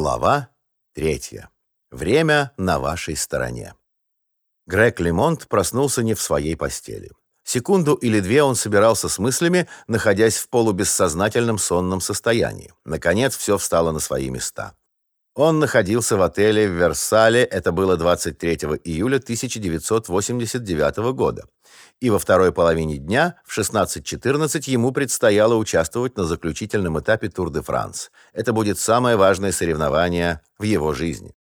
Глава третья. Время на вашей стороне. Грег Лемонт проснулся не в своей постели. Секунду или две он собирался с мыслями, находясь в полубессознательном сонном состоянии. Наконец, все встало на свои места. Он находился в отеле в Версале, это было 23 июля 1989 года. И во второй половине дня, в 16.14, ему предстояло участвовать на заключительном этапе Тур-де-Франс. Это будет самое важное соревнование в его жизни.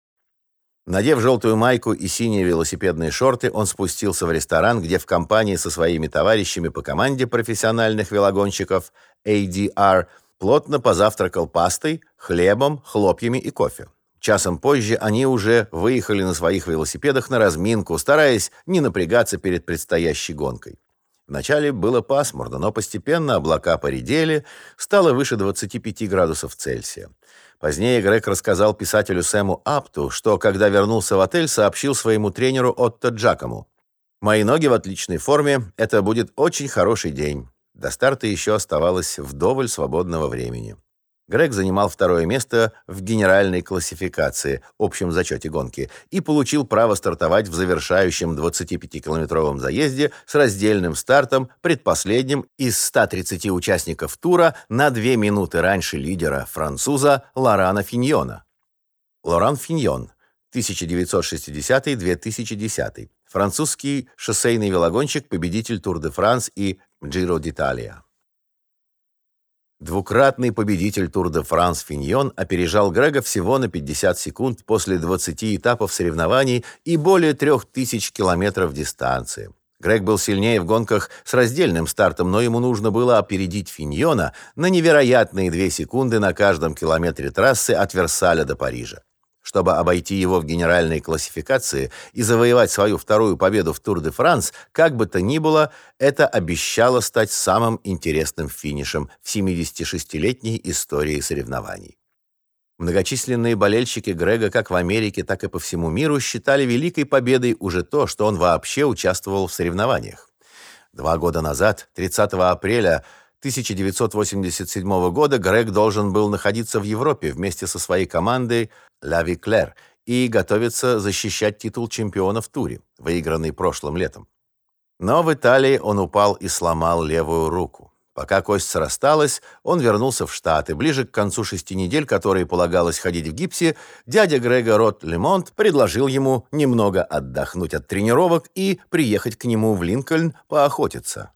Надев желтую майку и синие велосипедные шорты, он спустился в ресторан, где в компании со своими товарищами по команде профессиональных велогонщиков ADR плотно позавтракал пастой, хлебом, хлопьями и кофе. Часом позже они уже выехали на своих велосипедах на разминку, стараясь не напрягаться перед предстоящей гонкой. Вначале было пасмурно, но постепенно облака поредели, стало выше 25 градусов Цельсия. Позднее Грег рассказал писателю Сэму Апту, что, когда вернулся в отель, сообщил своему тренеру Отто Джакому. «Мои ноги в отличной форме, это будет очень хороший день». До старта еще оставалось вдоволь свободного времени. Грег занимал второе место в генеральной классификации, общем зачете гонки, и получил право стартовать в завершающем 25-километровом заезде с раздельным стартом, предпоследним из 130 участников тура на 2 минуты раньше лидера, француза Лорана Финьона. Лоран Финьон, 1960-2010, французский шоссейный велогонщик, победитель Тур-де-Франс и Джиро d'Italia. Двукратный победитель Тур-де-Франс Финьон опережал Грега всего на 50 секунд после 20 этапов соревнований и более 3000 километров дистанции. Грег был сильнее в гонках с раздельным стартом, но ему нужно было опередить Финьона на невероятные 2 секунды на каждом километре трассы от Версаля до Парижа. Чтобы обойти его в генеральной классификации и завоевать свою вторую победу в Тур-де-Франс, как бы то ни было, это обещало стать самым интересным финишем в 76-летней истории соревнований. Многочисленные болельщики Грега как в Америке, так и по всему миру считали великой победой уже то, что он вообще участвовал в соревнованиях. Два года назад, 30 апреля 1987 года Грег должен был находиться в Европе вместе со своей командой «Ла Виклер» и готовиться защищать титул чемпиона в туре, выигранный прошлым летом. Но в Италии он упал и сломал левую руку. Пока кость срасталась, он вернулся в Штаты. Ближе к концу шести недель, которые полагалось ходить в гипсе, дядя Грега Рот Лемонт предложил ему немного отдохнуть от тренировок и приехать к нему в Линкольн поохотиться.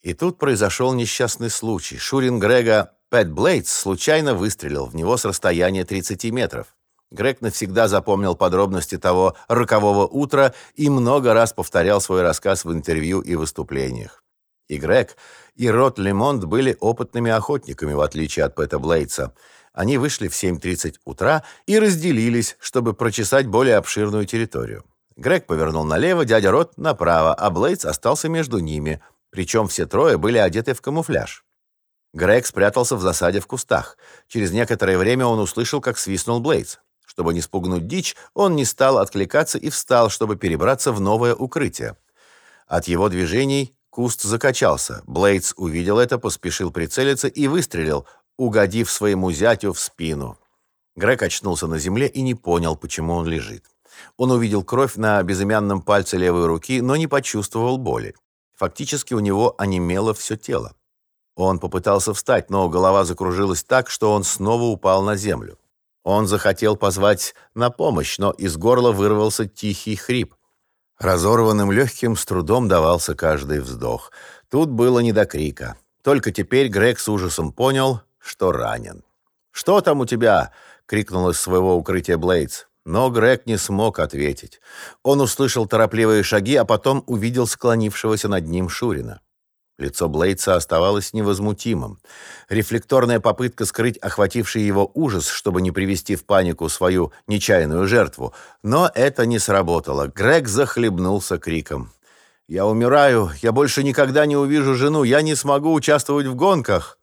И тут произошел несчастный случай. Шурин Грега Пэт Блейдс случайно выстрелил в него с расстояния 30 метров. Грег навсегда запомнил подробности того рокового утра и много раз повторял свой рассказ в интервью и выступлениях. И Грег, и Рот Лемонт были опытными охотниками, в отличие от Пэта Блейдса. Они вышли в 7.30 утра и разделились, чтобы прочесать более обширную территорию. Грег повернул налево, дядя Рот направо, а Блейдс остался между ними – причем все трое были одеты в камуфляж. Грег спрятался в засаде в кустах. Через некоторое время он услышал, как свистнул Блейдс. Чтобы не спугнуть дичь, он не стал откликаться и встал, чтобы перебраться в новое укрытие. От его движений куст закачался. Блейдс увидел это, поспешил прицелиться и выстрелил, угодив своему зятю в спину. Грег очнулся на земле и не понял, почему он лежит. Он увидел кровь на безымянном пальце левой руки, но не почувствовал боли. Фактически у него онемело все тело. Он попытался встать, но голова закружилась так, что он снова упал на землю. Он захотел позвать на помощь, но из горла вырвался тихий хрип. Разорванным легким с трудом давался каждый вздох. Тут было не до крика. Только теперь Грег с ужасом понял, что ранен. «Что там у тебя?» — крикнул из своего укрытия Блейдс. Но Грег не смог ответить. Он услышал торопливые шаги, а потом увидел склонившегося над ним Шурина. Лицо Блейдса оставалось невозмутимым. Рефлекторная попытка скрыть охвативший его ужас, чтобы не привести в панику свою нечаянную жертву. Но это не сработало. Грег захлебнулся криком. «Я умираю! Я больше никогда не увижу жену! Я не смогу участвовать в гонках!»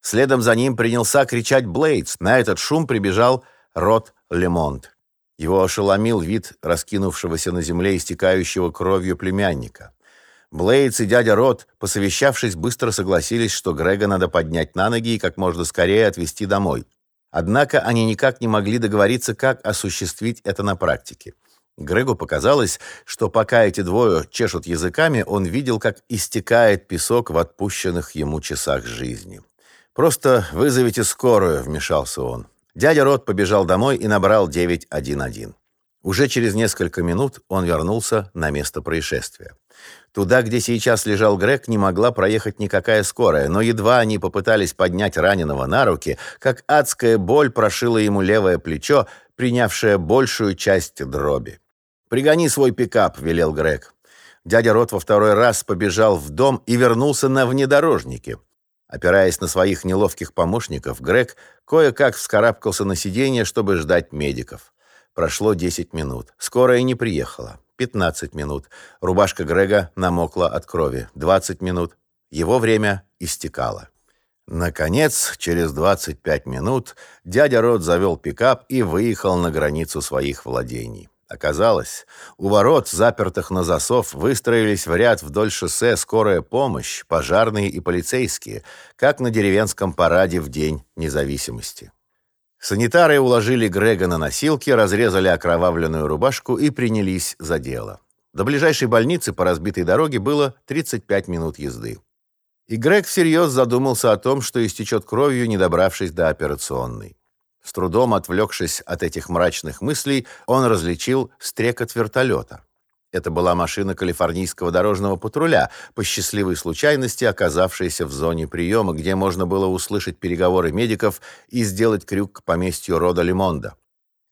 Следом за ним принялся кричать Блейдс. На этот шум прибежал Рот Лемонт. Его ошеломил вид раскинувшегося на земле истекающего кровью племянника. Блейдс и дядя Рот, посовещавшись, быстро согласились, что Грега надо поднять на ноги и как можно скорее отвезти домой. Однако они никак не могли договориться, как осуществить это на практике. Грегу показалось, что пока эти двое чешут языками, он видел, как истекает песок в отпущенных ему часах жизни. «Просто вызовите скорую», — вмешался он. Дядя Рот побежал домой и набрал 911. Уже через несколько минут он вернулся на место происшествия. Туда, где сейчас лежал Грег, не могла проехать никакая скорая, но едва они попытались поднять раненого на руки, как адская боль прошила ему левое плечо, принявшее большую часть дроби. «Пригони свой пикап», — велел Грег. Дядя Рот во второй раз побежал в дом и вернулся на внедорожнике. Опираясь на своих неловких помощников, Грег кое-как вскарабкался на сиденье, чтобы ждать медиков. Прошло 10 минут. Скорая не приехала. 15 минут. Рубашка Грега намокла от крови. 20 минут. Его время истекало. Наконец, через 25 минут дядя Рот завел пикап и выехал на границу своих владений. Оказалось, у ворот, запертых на засов, выстроились в ряд вдоль шоссе скорая помощь, пожарные и полицейские, как на деревенском параде в День независимости. Санитары уложили Грега на носилки, разрезали окровавленную рубашку и принялись за дело. До ближайшей больницы по разбитой дороге было 35 минут езды. И Грег всерьез задумался о том, что истечет кровью, не добравшись до операционной. С трудом отвлекшись от этих мрачных мыслей, он различил стрекот вертолета. Это была машина калифорнийского дорожного патруля, по счастливой случайности оказавшаяся в зоне приема, где можно было услышать переговоры медиков и сделать крюк к поместью рода Лимонда.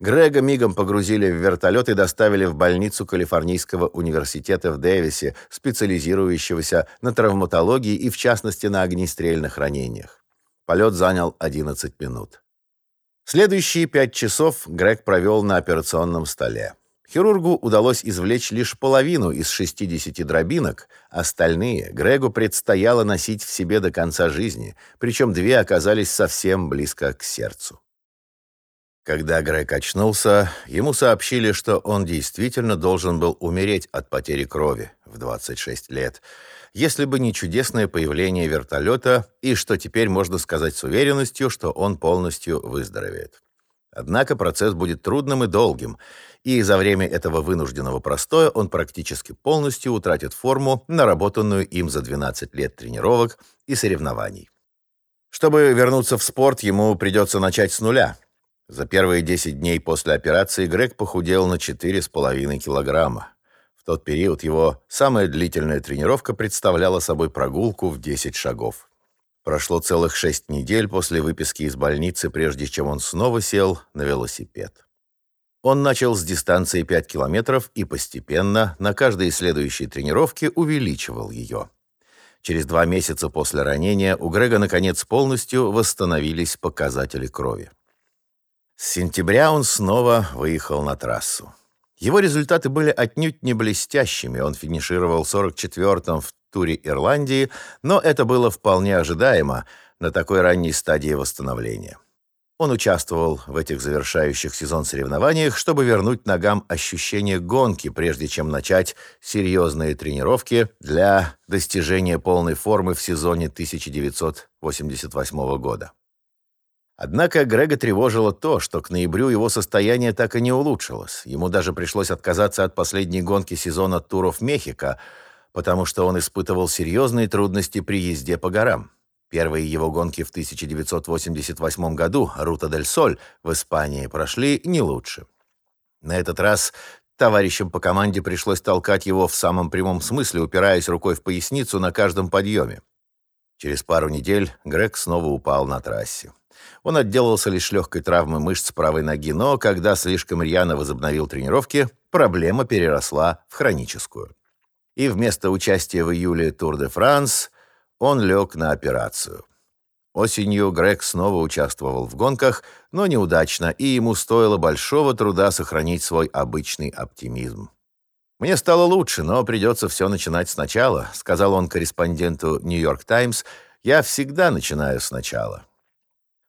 Грега мигом погрузили в вертолет и доставили в больницу Калифорнийского университета в Дэвисе, специализирующегося на травматологии и, в частности, на огнестрельных ранениях. Полет занял 11 минут. Следующие пять часов Грег провел на операционном столе. Хирургу удалось извлечь лишь половину из 60 дробинок, остальные Грегу предстояло носить в себе до конца жизни, причем две оказались совсем близко к сердцу. Когда Грег очнулся, ему сообщили, что он действительно должен был умереть от потери крови в 26 лет, если бы не чудесное появление вертолета и что теперь можно сказать с уверенностью, что он полностью выздоровеет. Однако процесс будет трудным и долгим, и за время этого вынужденного простоя он практически полностью утратит форму, наработанную им за 12 лет тренировок и соревнований. Чтобы вернуться в спорт, ему придется начать с нуля. За первые 10 дней после операции Грег похудел на 4,5 килограмма. В тот период его самая длительная тренировка представляла собой прогулку в 10 шагов. Прошло целых шесть недель после выписки из больницы, прежде чем он снова сел на велосипед. Он начал с дистанции 5 километров и постепенно на каждой следующей тренировке увеличивал ее. Через два месяца после ранения у Грега наконец полностью восстановились показатели крови. С сентября он снова выехал на трассу. Его результаты были отнюдь не блестящими. Он финишировал 44-м в туре Ирландии, но это было вполне ожидаемо на такой ранней стадии восстановления. Он участвовал в этих завершающих сезон соревнованиях, чтобы вернуть ногам ощущение гонки, прежде чем начать серьезные тренировки для достижения полной формы в сезоне 1988 года. Однако Грега тревожило то, что к ноябрю его состояние так и не улучшилось. Ему даже пришлось отказаться от последней гонки сезона туров Мехико, потому что он испытывал серьезные трудности при езде по горам. Первые его гонки в 1988 году, Рута дель Соль, в Испании, прошли не лучше. На этот раз товарищам по команде пришлось толкать его в самом прямом смысле, упираясь рукой в поясницу на каждом подъеме. Через пару недель Грег снова упал на трассе. Он отделался лишь легкой травмой мышц правой ноги, но когда слишком рьяно возобновил тренировки, проблема переросла в хроническую. И вместо участия в июле Тур де Франс он лег на операцию. Осенью Грег снова участвовал в гонках, но неудачно, и ему стоило большого труда сохранить свой обычный оптимизм. «Мне стало лучше, но придется все начинать сначала», сказал он корреспонденту «Нью-Йорк Таймс». «Я всегда начинаю сначала».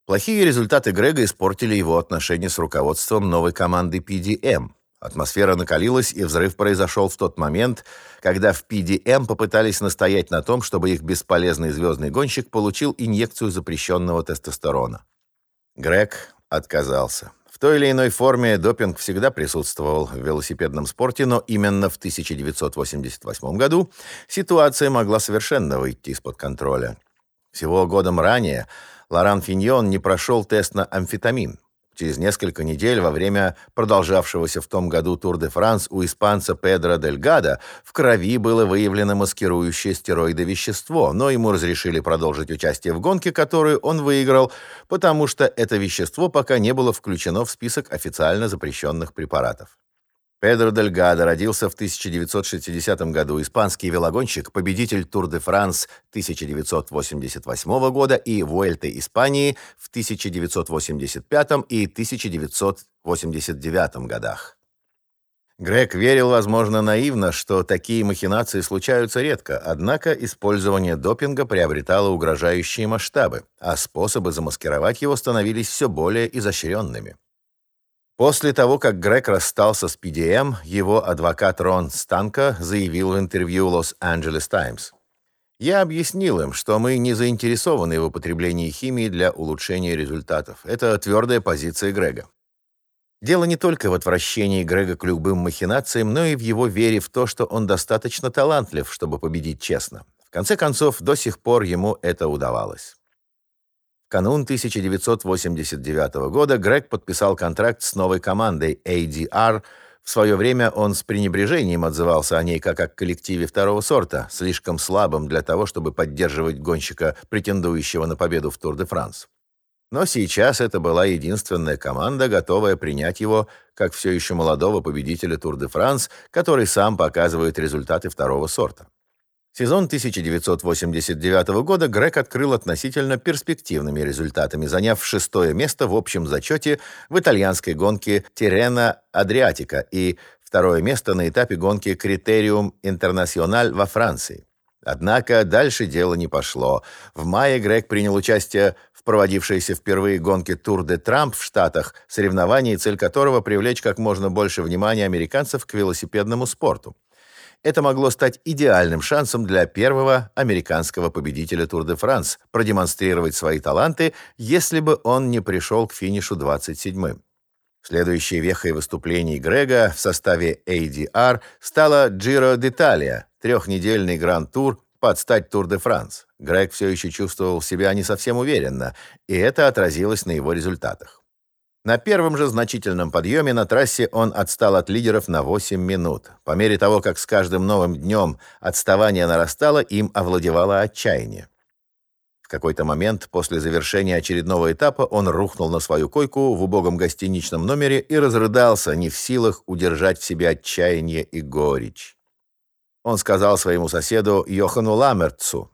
Плохие результаты Грега испортили его отношения с руководством новой команды PDM. Атмосфера накалилась, и взрыв произошел в тот момент, когда в PDM попытались настоять на том, чтобы их бесполезный звездный гонщик получил инъекцию запрещенного тестостерона. Грег отказался. В той или иной форме допинг всегда присутствовал в велосипедном спорте, но именно в 1988 году ситуация могла совершенно выйти из-под контроля. Всего годом ранее Лоран Финьон не прошел тест на амфетамин. Через несколько недель во время продолжавшегося в том году Тур-де-Франс у испанца Педро Дельгадо в крови было выявлено маскирующее стероиды вещество, но ему разрешили продолжить участие в гонке, которую он выиграл, потому что это вещество пока не было включено в список официально запрещенных препаратов. Педро Дельгадо родился в 1960 году, испанский велогонщик, победитель Тур-де-Франс 1988 года и Вуэльты Испании в 1985 и 1989 годах. Грег верил, возможно, наивно, что такие махинации случаются редко, однако использование допинга приобретало угрожающие масштабы, а способы замаскировать его становились все более изощренными. После того, как Грег расстался с PDM, его адвокат Рон Станка заявил в интервью Los Angeles Times. «Я объяснил им, что мы не заинтересованы в употреблении химии для улучшения результатов. Это твердая позиция Грега. Дело не только в отвращении Грега к любым махинациям, но и в его вере в то, что он достаточно талантлив, чтобы победить честно. В конце концов, до сих пор ему это удавалось канун 1989 года Грег подписал контракт с новой командой ADR. В свое время он с пренебрежением отзывался о ней как о коллективе второго сорта, слишком слабом для того, чтобы поддерживать гонщика, претендующего на победу в Тур-де-Франс. Но сейчас это была единственная команда, готовая принять его как все еще молодого победителя Тур-де-Франс, который сам показывает результаты второго сорта. Сезон 1989 года Грег открыл относительно перспективными результатами, заняв шестое место в общем зачете в итальянской гонке Тирена Адриатика и второе место на этапе гонки Критериум Интернациональ во Франции. Однако дальше дело не пошло. В мае Грег принял участие в проводившейся впервые гонке Тур де Трамп в Штатах, соревновании, цель которого привлечь как можно больше внимания американцев к велосипедному спорту. Это могло стать идеальным шансом для первого американского победителя Тур-де-Франс продемонстрировать свои таланты, если бы он не пришел к финишу 27-м. Следующей вехой выступлений Грега в составе ADR стала Giro d'Italia, трехнедельный гранд-тур под стать Тур-де-Франс. Грег все еще чувствовал себя не совсем уверенно, и это отразилось на его результатах. На первом же значительном подъеме на трассе он отстал от лидеров на 8 минут. По мере того, как с каждым новым днем отставание нарастало, им овладевало отчаяние. В какой-то момент после завершения очередного этапа он рухнул на свою койку в убогом гостиничном номере и разрыдался, не в силах удержать в себе отчаяние и горечь. Он сказал своему соседу Йохану Ламертцу,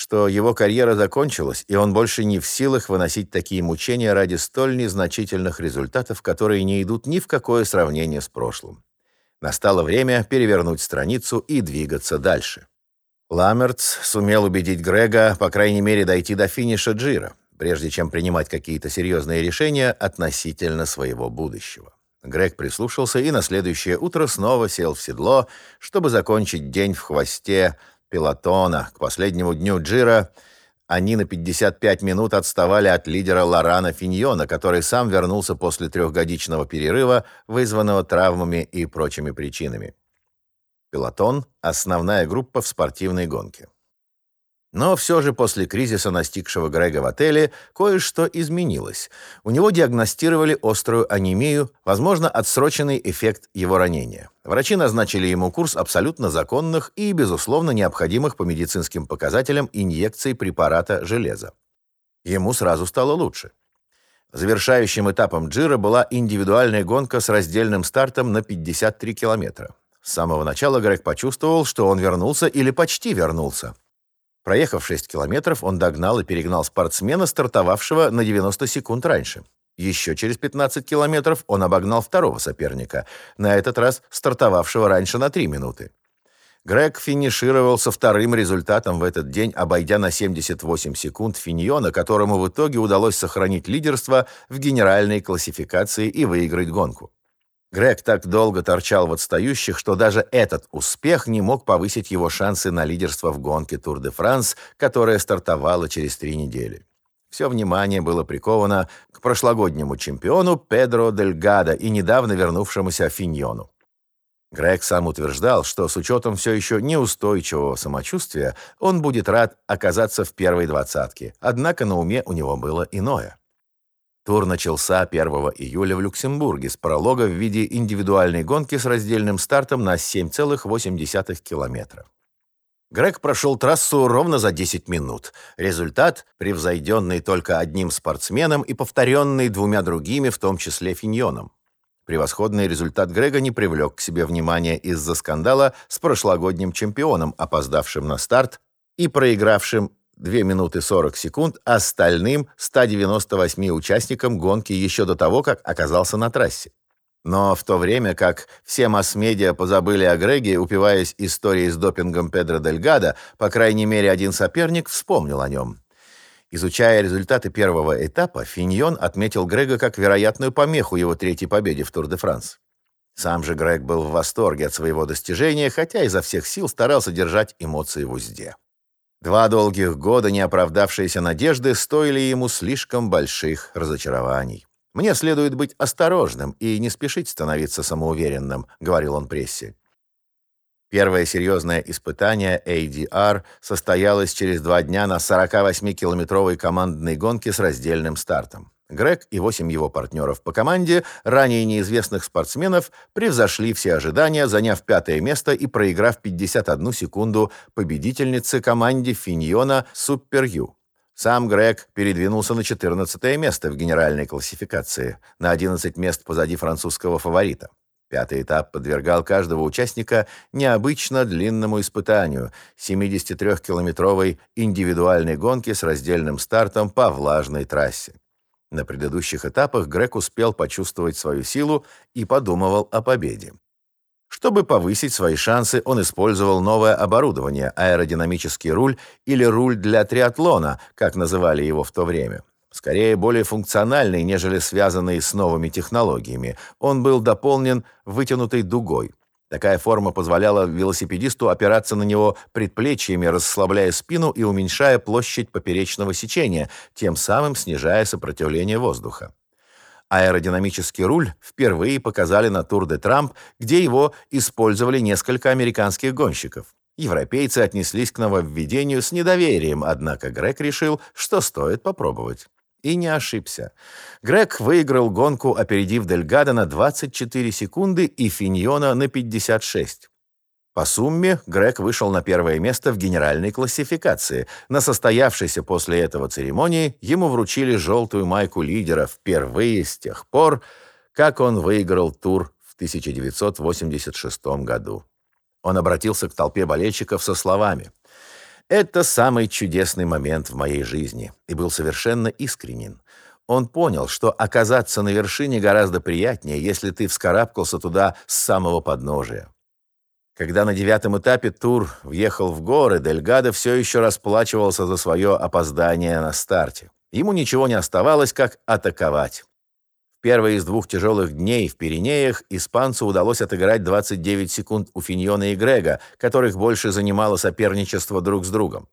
что его карьера закончилась, и он больше не в силах выносить такие мучения ради столь незначительных результатов, которые не идут ни в какое сравнение с прошлым. Настало время перевернуть страницу и двигаться дальше. Ламертс сумел убедить Грега, по крайней мере, дойти до финиша Джира, прежде чем принимать какие-то серьезные решения относительно своего будущего. Грег прислушался и на следующее утро снова сел в седло, чтобы закончить день в хвосте пилотона. К последнему дню Джира они на 55 минут отставали от лидера Лорана Финьона, который сам вернулся после трехгодичного перерыва, вызванного травмами и прочими причинами. Пилотон — основная группа в спортивной гонке. Но все же после кризиса, настигшего Грега в отеле, кое-что изменилось. У него диагностировали острую анемию, возможно, отсроченный эффект его ранения. Врачи назначили ему курс абсолютно законных и, безусловно, необходимых по медицинским показателям инъекций препарата железа. Ему сразу стало лучше. Завершающим этапом Джира была индивидуальная гонка с раздельным стартом на 53 километра. С самого начала Грег почувствовал, что он вернулся или почти вернулся. Проехав 6 километров, он догнал и перегнал спортсмена, стартовавшего на 90 секунд раньше. Еще через 15 километров он обогнал второго соперника, на этот раз стартовавшего раньше на 3 минуты. Грег финишировал со вторым результатом в этот день, обойдя на 78 секунд Финьона, которому в итоге удалось сохранить лидерство в генеральной классификации и выиграть гонку. Грег так долго торчал в отстающих, что даже этот успех не мог повысить его шансы на лидерство в гонке Тур-де-Франс, которая стартовала через три недели. Все внимание было приковано к прошлогоднему чемпиону Педро Дельгадо и недавно вернувшемуся Финьону. Грег сам утверждал, что с учетом все еще неустойчивого самочувствия он будет рад оказаться в первой двадцатке, однако на уме у него было иное. Тур начался 1 июля в Люксембурге с пролога в виде индивидуальной гонки с раздельным стартом на 7,8 километра. Грег прошел трассу ровно за 10 минут. Результат, превзойденный только одним спортсменом и повторенный двумя другими, в том числе Финьоном. Превосходный результат Грега не привлек к себе внимания из-за скандала с прошлогодним чемпионом, опоздавшим на старт и проигравшим 2 минуты 40 секунд остальным 198 участникам гонки еще до того, как оказался на трассе. Но в то время как все масс-медиа позабыли о Греге, упиваясь историей с допингом Педро Дельгадо, по крайней мере, один соперник вспомнил о нем. Изучая результаты первого этапа, Финьон отметил Грега как вероятную помеху его третьей победе в Тур-де-Франс. Сам же Грег был в восторге от своего достижения, хотя изо всех сил старался держать эмоции в узде. Два долгих года неоправдавшиеся надежды стоили ему слишком больших разочарований. «Мне следует быть осторожным и не спешить становиться самоуверенным», — говорил он прессе. Первое серьезное испытание ADR состоялось через два дня на 48-километровой командной гонке с раздельным стартом. Грег и восемь его партнеров по команде, ранее неизвестных спортсменов, превзошли все ожидания, заняв пятое место и проиграв 51 секунду победительнице команде Финьона Супер Ю. Сам Грег передвинулся на 14 место в генеральной классификации, на 11 мест позади французского фаворита. Пятый этап подвергал каждого участника необычно длинному испытанию – 73-километровой индивидуальной гонке с раздельным стартом по влажной трассе. На предыдущих этапах Грег успел почувствовать свою силу и подумывал о победе. Чтобы повысить свои шансы, он использовал новое оборудование – аэродинамический руль или руль для триатлона, как называли его в то время скорее более функциональный, нежели связанный с новыми технологиями. Он был дополнен вытянутой дугой. Такая форма позволяла велосипедисту опираться на него предплечьями, расслабляя спину и уменьшая площадь поперечного сечения, тем самым снижая сопротивление воздуха. Аэродинамический руль впервые показали на Тур де Трамп, где его использовали несколько американских гонщиков. Европейцы отнеслись к нововведению с недоверием, однако Грег решил, что стоит попробовать. И не ошибся. Грег выиграл гонку, опередив Дельгадо на 24 секунды и Финьона на 56. По сумме Грег вышел на первое место в генеральной классификации. На состоявшейся после этого церемонии ему вручили желтую майку лидера впервые с тех пор, как он выиграл тур в 1986 году. Он обратился к толпе болельщиков со словами это самый чудесный момент в моей жизни и был совершенно искренен. Он понял, что оказаться на вершине гораздо приятнее, если ты вскарабкался туда с самого подножия. Когда на девятом этапе тур въехал в горы, Дельгадо все еще расплачивался за свое опоздание на старте. Ему ничего не оставалось, как атаковать. Первый из двух тяжелых дней в Пиренеях испанцу удалось отыграть 29 секунд у Финьона и Грега, которых больше занимало соперничество друг с другом.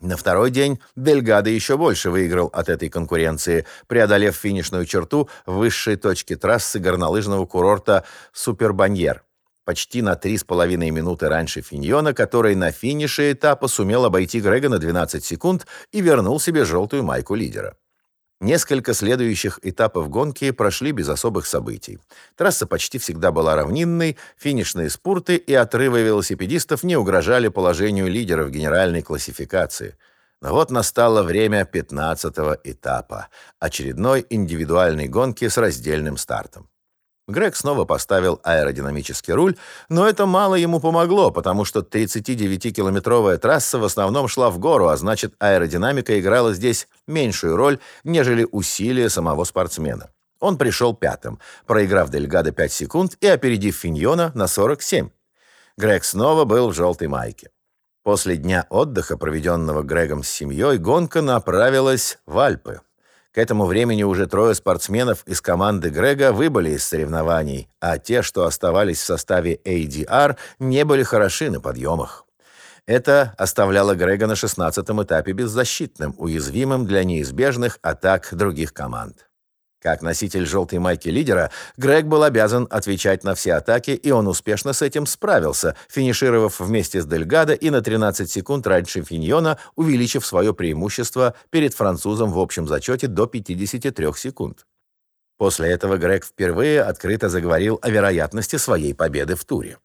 На второй день Дельгадо еще больше выиграл от этой конкуренции, преодолев финишную черту высшей точке трассы горнолыжного курорта Супербаньер. Почти на 3,5 минуты раньше Финьона, который на финише этапа сумел обойти Грега на 12 секунд и вернул себе желтую майку лидера. Несколько следующих этапов гонки прошли без особых событий. Трасса почти всегда была равнинной, финишные спурты и отрывы велосипедистов не угрожали положению лидеров генеральной классификации. Но вот настало время 15-го этапа, очередной индивидуальной гонки с раздельным стартом. Грег снова поставил аэродинамический руль, но это мало ему помогло, потому что 39-километровая трасса в основном шла в гору, а значит, аэродинамика играла здесь меньшую роль, нежели усилия самого спортсмена. Он пришел пятым, проиграв Дельгадо 5 секунд и опередив Финьона на 47. Грег снова был в желтой майке. После дня отдыха, проведенного Грегом с семьей, гонка направилась в Альпы. К этому времени уже трое спортсменов из команды Грега выбыли из соревнований, а те, что оставались в составе ADR, не были хороши на подъемах. Это оставляло Грега на 16-м этапе беззащитным, уязвимым для неизбежных атак других команд. Как носитель желтой майки лидера, Грег был обязан отвечать на все атаки, и он успешно с этим справился, финишировав вместе с Дельгадо и на 13 секунд раньше Финьона, увеличив свое преимущество перед французом в общем зачете до 53 секунд. После этого Грег впервые открыто заговорил о вероятности своей победы в туре.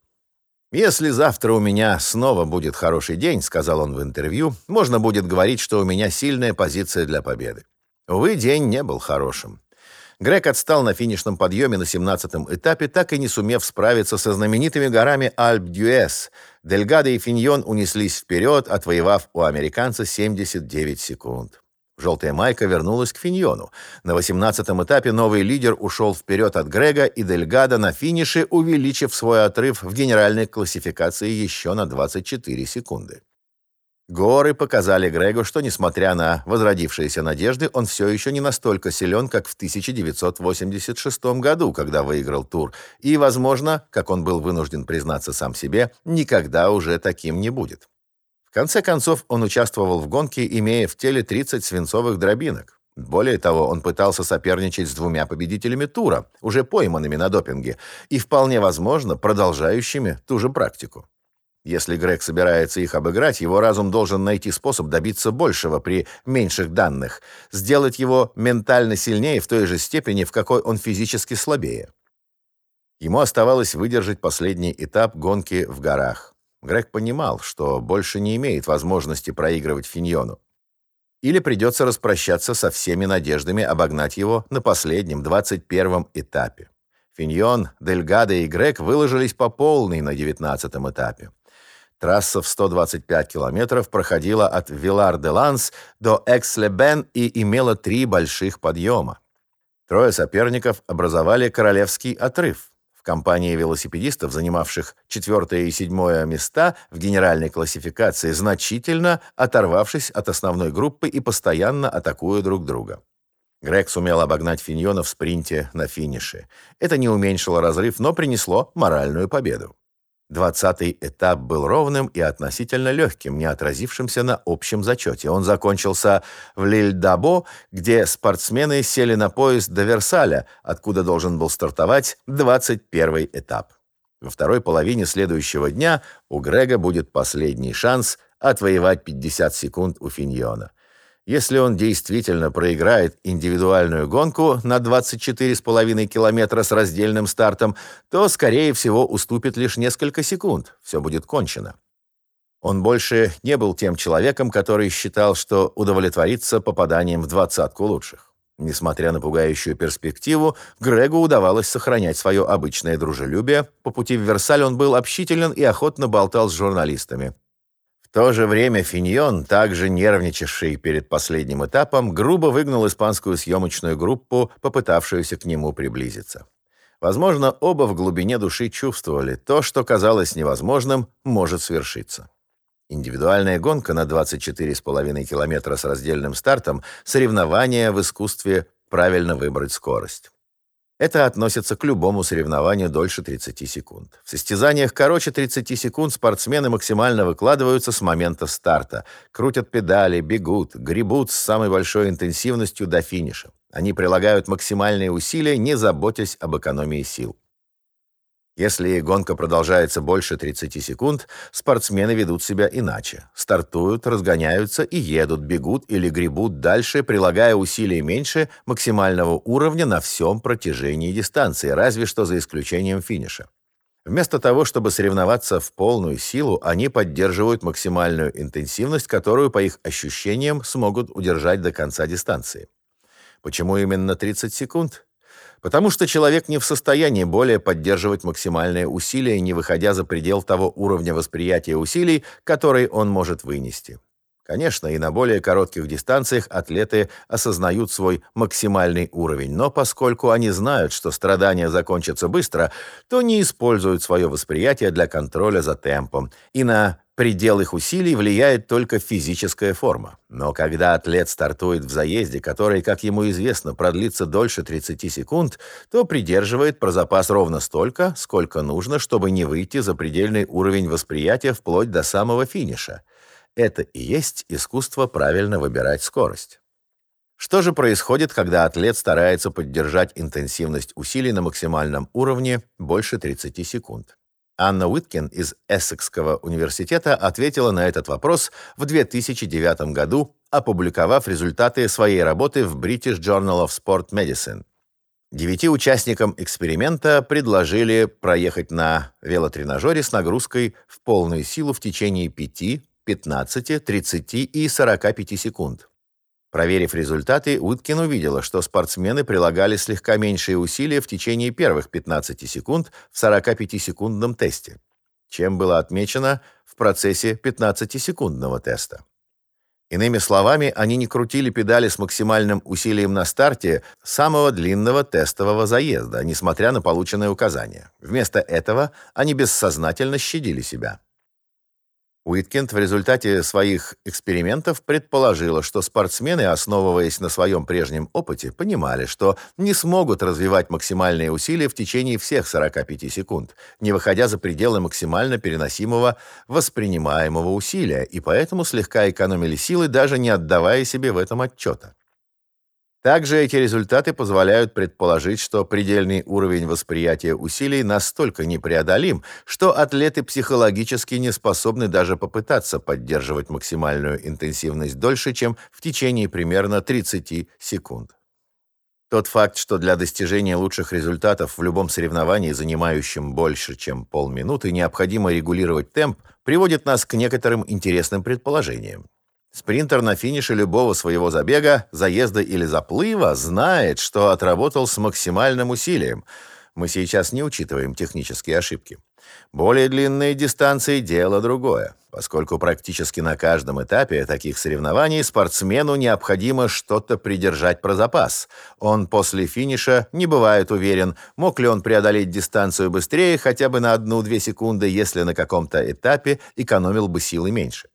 «Если завтра у меня снова будет хороший день», — сказал он в интервью, «можно будет говорить, что у меня сильная позиция для победы». Увы, день не был хорошим. Грег отстал на финишном подъеме на 17-м этапе, так и не сумев справиться со знаменитыми горами Альп-Дюэс. Дельгадо и Финьон унеслись вперед, отвоевав у американца 79 секунд. Желтая майка вернулась к Финьону. На 18-м этапе новый лидер ушел вперед от Грега и Дельгадо на финише, увеличив свой отрыв в генеральной классификации еще на 24 секунды. Горы показали Грегу, что, несмотря на возродившиеся надежды, он все еще не настолько силен, как в 1986 году, когда выиграл тур, и, возможно, как он был вынужден признаться сам себе, никогда уже таким не будет. В конце концов, он участвовал в гонке, имея в теле 30 свинцовых дробинок. Более того, он пытался соперничать с двумя победителями тура, уже пойманными на допинге, и, вполне возможно, продолжающими ту же практику. Если Грег собирается их обыграть, его разум должен найти способ добиться большего при меньших данных, сделать его ментально сильнее в той же степени, в какой он физически слабее. Ему оставалось выдержать последний этап гонки в горах. Грег понимал, что больше не имеет возможности проигрывать Финьону. Или придется распрощаться со всеми надеждами обогнать его на последнем, 21-м этапе. Финьон, Дельгадо и Грег выложились по полной на 19-м этапе. Трасса в 125 километров проходила от Вилар-де-Ланс до Экс-Лебен и имела три больших подъема. Трое соперников образовали королевский отрыв. В компании велосипедистов, занимавших четвертое и седьмое места в генеральной классификации, значительно оторвавшись от основной группы и постоянно атакуя друг друга. Грег сумел обогнать Финьона в спринте на финише. Это не уменьшило разрыв, но принесло моральную победу. Двадцатый этап был ровным и относительно легким, не отразившимся на общем зачете. Он закончился в Лиль-Дабо, где спортсмены сели на поезд до Версаля, откуда должен был стартовать 21 этап. Во второй половине следующего дня у Грега будет последний шанс отвоевать 50 секунд у Финьона. Если он действительно проиграет индивидуальную гонку на 24,5 километра с раздельным стартом, то, скорее всего, уступит лишь несколько секунд. Все будет кончено. Он больше не был тем человеком, который считал, что удовлетворится попаданием в двадцатку лучших. Несмотря на пугающую перспективу, Грегу удавалось сохранять свое обычное дружелюбие. По пути в Версаль он был общителен и охотно болтал с журналистами то же время Финьон, также нервничавший перед последним этапом, грубо выгнал испанскую съемочную группу, попытавшуюся к нему приблизиться. Возможно, оба в глубине души чувствовали, то, что казалось невозможным, может свершиться. Индивидуальная гонка на 24,5 километра с раздельным стартом – соревнование в искусстве правильно выбрать скорость. Это относится к любому соревнованию дольше 30 секунд. В состязаниях короче 30 секунд спортсмены максимально выкладываются с момента старта, крутят педали, бегут, гребут с самой большой интенсивностью до финиша. Они прилагают максимальные усилия, не заботясь об экономии сил. Если гонка продолжается больше 30 секунд, спортсмены ведут себя иначе. Стартуют, разгоняются и едут, бегут или гребут дальше, прилагая усилий меньше максимального уровня на всем протяжении дистанции, разве что за исключением финиша. Вместо того, чтобы соревноваться в полную силу, они поддерживают максимальную интенсивность, которую, по их ощущениям, смогут удержать до конца дистанции. Почему именно 30 секунд? Потому что человек не в состоянии более поддерживать максимальные усилия, не выходя за предел того уровня восприятия усилий, который он может вынести. Конечно, и на более коротких дистанциях атлеты осознают свой максимальный уровень, но поскольку они знают, что страдания закончатся быстро, то не используют свое восприятие для контроля за темпом и на предел их усилий влияет только физическая форма. Но когда атлет стартует в заезде, который, как ему известно, продлится дольше 30 секунд, то придерживает про запас ровно столько, сколько нужно, чтобы не выйти за предельный уровень восприятия вплоть до самого финиша. Это и есть искусство правильно выбирать скорость. Что же происходит, когда атлет старается поддержать интенсивность усилий на максимальном уровне больше 30 секунд? Анна Уиткин из Эссекского университета ответила на этот вопрос в 2009 году, опубликовав результаты своей работы в British Journal of Sport Medicine. Девяти участникам эксперимента предложили проехать на велотренажере с нагрузкой в полную силу в течение 5, 15, 30 и 45 секунд. Проверив результаты, Уиткин увидела, что спортсмены прилагали слегка меньшие усилия в течение первых 15 секунд в 45-секундном тесте, чем было отмечено в процессе 15-секундного теста. Иными словами, они не крутили педали с максимальным усилием на старте самого длинного тестового заезда, несмотря на полученные указания. Вместо этого они бессознательно щадили себя. Уиткенд в результате своих экспериментов предположила, что спортсмены, основываясь на своем прежнем опыте, понимали, что не смогут развивать максимальные усилия в течение всех 45 секунд, не выходя за пределы максимально переносимого воспринимаемого усилия, и поэтому слегка экономили силы, даже не отдавая себе в этом отчета. Также эти результаты позволяют предположить, что предельный уровень восприятия усилий настолько непреодолим, что атлеты психологически не способны даже попытаться поддерживать максимальную интенсивность дольше, чем в течение примерно 30 секунд. Тот факт, что для достижения лучших результатов в любом соревновании, занимающем больше, чем полминуты, необходимо регулировать темп, приводит нас к некоторым интересным предположениям. Спринтер на финише любого своего забега, заезда или заплыва знает, что отработал с максимальным усилием. Мы сейчас не учитываем технические ошибки. Более длинные дистанции – дело другое, поскольку практически на каждом этапе таких соревнований спортсмену необходимо что-то придержать про запас. Он после финиша не бывает уверен, мог ли он преодолеть дистанцию быстрее хотя бы на одну-две секунды, если на каком-то этапе экономил бы силы меньше.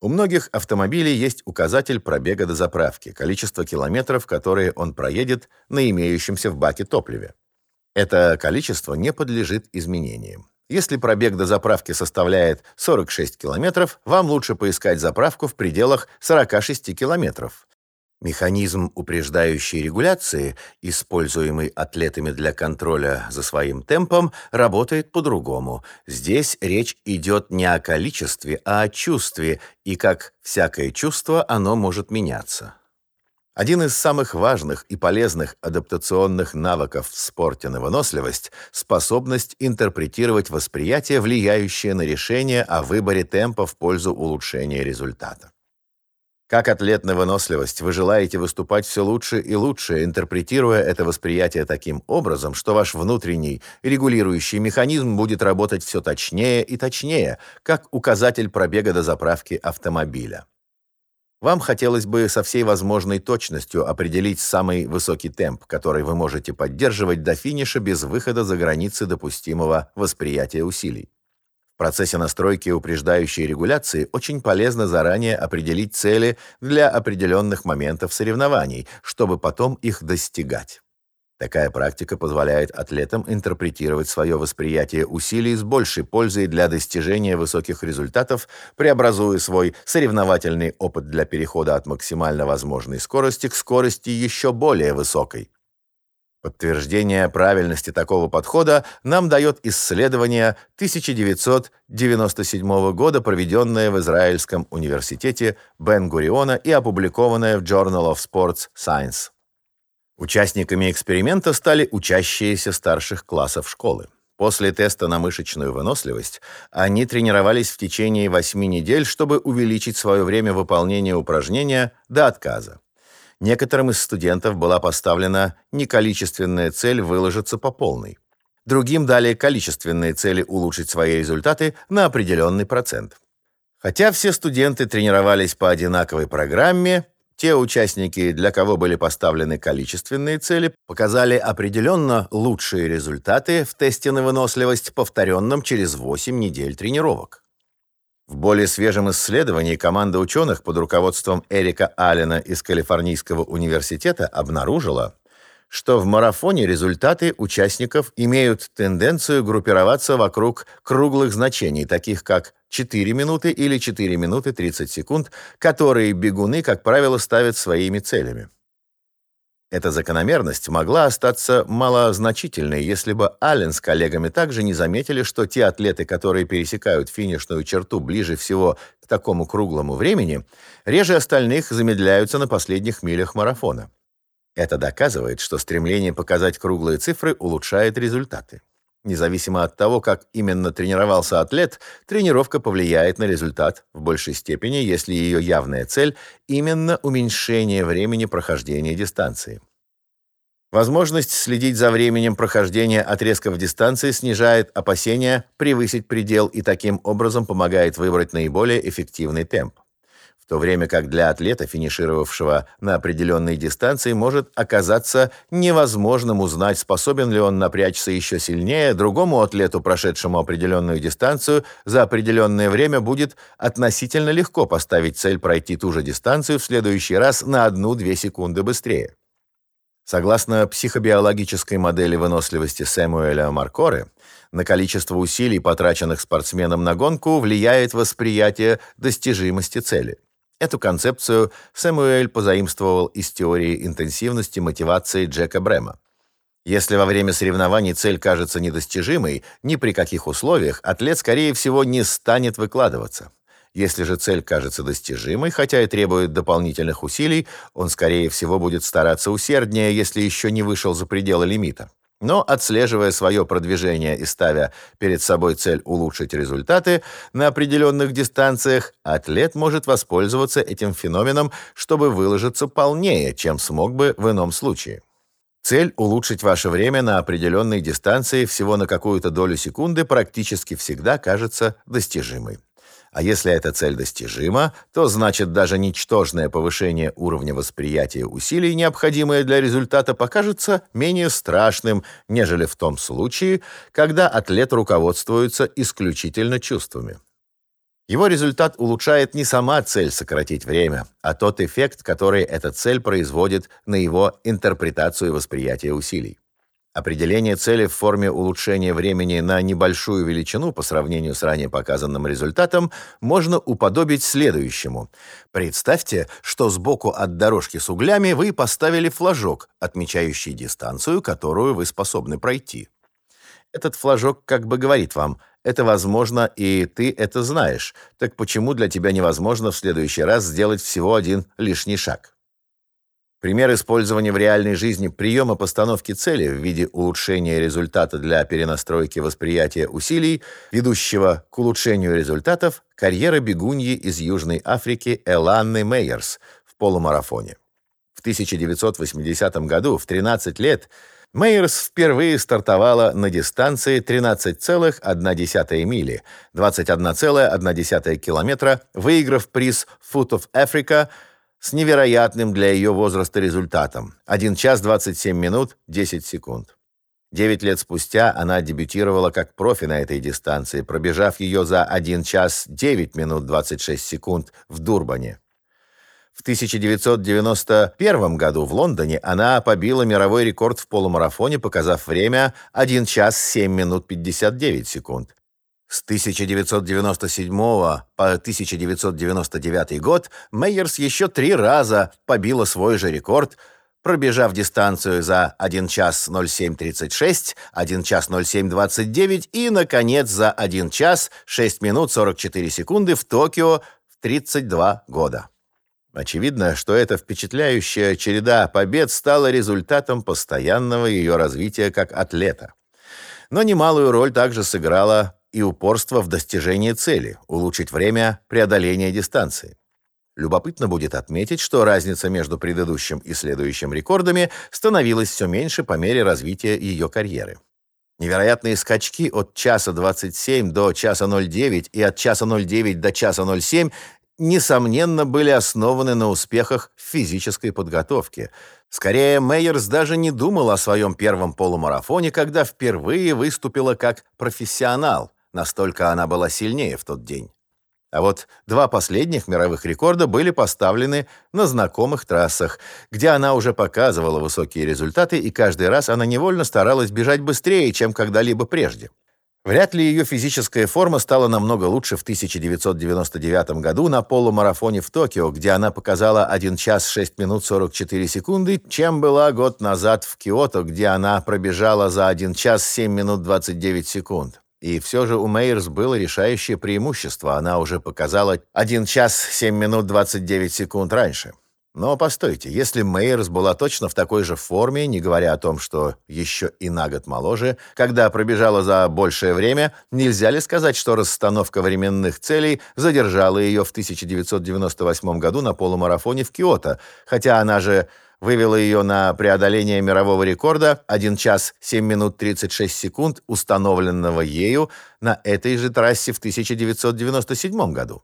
У многих автомобилей есть указатель пробега до заправки, количество километров, которые он проедет на имеющемся в баке топливе. Это количество не подлежит изменениям. Если пробег до заправки составляет 46 километров, вам лучше поискать заправку в пределах 46 километров. Механизм упреждающей регуляции, используемый атлетами для контроля за своим темпом, работает по-другому. Здесь речь идет не о количестве, а о чувстве, и как всякое чувство, оно может меняться. Один из самых важных и полезных адаптационных навыков в спорте на выносливость – способность интерпретировать восприятие, влияющее на решение о выборе темпа в пользу улучшения результата. Как атлет на выносливость, вы желаете выступать все лучше и лучше, интерпретируя это восприятие таким образом, что ваш внутренний регулирующий механизм будет работать все точнее и точнее, как указатель пробега до заправки автомобиля. Вам хотелось бы со всей возможной точностью определить самый высокий темп, который вы можете поддерживать до финиша без выхода за границы допустимого восприятия усилий. В процессе настройки упреждающей регуляции очень полезно заранее определить цели для определенных моментов соревнований, чтобы потом их достигать. Такая практика позволяет атлетам интерпретировать свое восприятие усилий с большей пользой для достижения высоких результатов, преобразуя свой соревновательный опыт для перехода от максимально возможной скорости к скорости еще более высокой. Подтверждение правильности такого подхода нам дает исследование 1997 года, проведенное в Израильском университете Бен-Гуриона и опубликованное в Journal of Sports Science. Участниками эксперимента стали учащиеся старших классов школы. После теста на мышечную выносливость они тренировались в течение 8 недель, чтобы увеличить свое время выполнения упражнения до отказа. Некоторым из студентов была поставлена неколичественная цель выложиться по полной. Другим дали количественные цели улучшить свои результаты на определенный процент. Хотя все студенты тренировались по одинаковой программе, те участники, для кого были поставлены количественные цели, показали определенно лучшие результаты в тесте на выносливость, повторенном через 8 недель тренировок. В более свежем исследовании команда ученых под руководством Эрика Аллена из Калифорнийского университета обнаружила, что в марафоне результаты участников имеют тенденцию группироваться вокруг круглых значений, таких как 4 минуты или 4 минуты 30 секунд, которые бегуны, как правило, ставят своими целями. Эта закономерность могла остаться малозначительной, если бы Аллен с коллегами также не заметили, что те атлеты, которые пересекают финишную черту ближе всего к такому круглому времени, реже остальных замедляются на последних милях марафона. Это доказывает, что стремление показать круглые цифры улучшает результаты. Независимо от того, как именно тренировался атлет, тренировка повлияет на результат в большей степени, если ее явная цель именно уменьшение времени прохождения дистанции. Возможность следить за временем прохождения отрезков дистанции снижает опасения превысить предел и таким образом помогает выбрать наиболее эффективный темп то время как для атлета, финишировавшего на определенной дистанции, может оказаться невозможным узнать, способен ли он напрячься еще сильнее, другому атлету, прошедшему определенную дистанцию, за определенное время будет относительно легко поставить цель пройти ту же дистанцию в следующий раз на 1-2 секунды быстрее. Согласно психобиологической модели выносливости Сэмуэля Маркоре, на количество усилий, потраченных спортсменом на гонку, влияет восприятие достижимости цели. Эту концепцию Сэмюэль позаимствовал из теории интенсивности мотивации Джека Брема. Если во время соревнований цель кажется недостижимой, ни при каких условиях атлет, скорее всего, не станет выкладываться. Если же цель кажется достижимой, хотя и требует дополнительных усилий, он, скорее всего, будет стараться усерднее, если еще не вышел за пределы лимита. Но отслеживая свое продвижение и ставя перед собой цель улучшить результаты на определенных дистанциях, атлет может воспользоваться этим феноменом, чтобы выложиться полнее, чем смог бы в ином случае. Цель улучшить ваше время на определенной дистанции всего на какую-то долю секунды практически всегда кажется достижимой. А если эта цель достижима, то значит даже ничтожное повышение уровня восприятия усилий, необходимое для результата, покажется менее страшным, нежели в том случае, когда атлет руководствуется исключительно чувствами. Его результат улучшает не сама цель сократить время, а тот эффект, который эта цель производит на его интерпретацию восприятия усилий. Определение цели в форме улучшения времени на небольшую величину по сравнению с ранее показанным результатом можно уподобить следующему. Представьте, что сбоку от дорожки с углями вы поставили флажок, отмечающий дистанцию, которую вы способны пройти. Этот флажок как бы говорит вам «это возможно, и ты это знаешь, так почему для тебя невозможно в следующий раз сделать всего один лишний шаг?» Пример использования в реальной жизни приема постановки цели в виде улучшения результата для перенастройки восприятия усилий, ведущего к улучшению результатов, карьера бегуньи из Южной Африки Эланны Мейерс в полумарафоне. В 1980 году, в 13 лет, Мейерс впервые стартовала на дистанции 13,1 мили, 21,1 километра, выиграв приз Foot of Africa – с невероятным для ее возраста результатом – 1 час 27 минут 10 секунд. Девять лет спустя она дебютировала как профи на этой дистанции, пробежав ее за 1 час 9 минут 26 секунд в Дурбане. В 1991 году в Лондоне она побила мировой рекорд в полумарафоне, показав время 1 час 7 минут 59 секунд. С 1997 по 1999 год Мейерс еще три раза побила свой же рекорд, пробежав дистанцию за 1 час 07.36, 1 час 07.29 и, наконец, за 1 час 6 минут 44 секунды в Токио в 32 года. Очевидно, что эта впечатляющая череда побед стала результатом постоянного ее развития как атлета. Но немалую роль также сыграла и упорство в достижении цели, улучшить время преодоления дистанции. Любопытно будет отметить, что разница между предыдущим и следующим рекордами становилась все меньше по мере развития ее карьеры. Невероятные скачки от часа 27 до часа 09 и от часа 09 до часа 07 несомненно, были основаны на успехах в физической подготовке. Скорее, Мейерс даже не думал о своем первом полумарафоне, когда впервые выступила как профессионал – Настолько она была сильнее в тот день. А вот два последних мировых рекорда были поставлены на знакомых трассах, где она уже показывала высокие результаты, и каждый раз она невольно старалась бежать быстрее, чем когда-либо прежде. Вряд ли ее физическая форма стала намного лучше в 1999 году на полумарафоне в Токио, где она показала 1 час 6 минут 44 секунды, чем была год назад в Киото, где она пробежала за 1 час 7 минут 29 секунд. И все же у Мейерс было решающее преимущество. Она уже показала 1 час 7 минут 29 секунд раньше. Но постойте, если Мейерс была точно в такой же форме, не говоря о том, что еще и на год моложе, когда пробежала за большее время, нельзя ли сказать, что расстановка временных целей задержала ее в 1998 году на полумарафоне в Киото, хотя она же вывела ее на преодоление мирового рекорда 1 час 7 минут 36 секунд, установленного ею на этой же трассе в 1997 году.